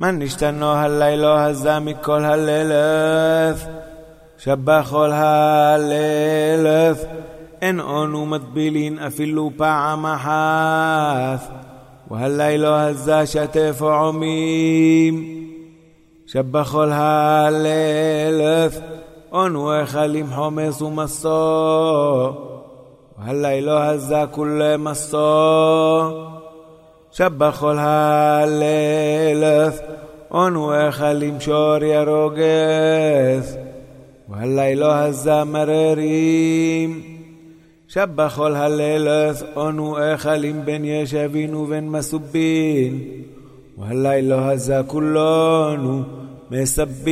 من נשתנו הלילה הזה מכל הללף, שבכל הללף, אין אונו מטבילין אפילו פעם אחת, והלילה הזה שתף עומים, שבכל הללף, אונו אכלים חומס ומסור, והלילה הזה כולי מסור. שבכל הללף, אונו אכלים שור ירוגס, והלילה הזה מררים. שבכל הללף, אונו אכלים בין ישבין ובין מסובין, והלילה הזה כולנו מסבין.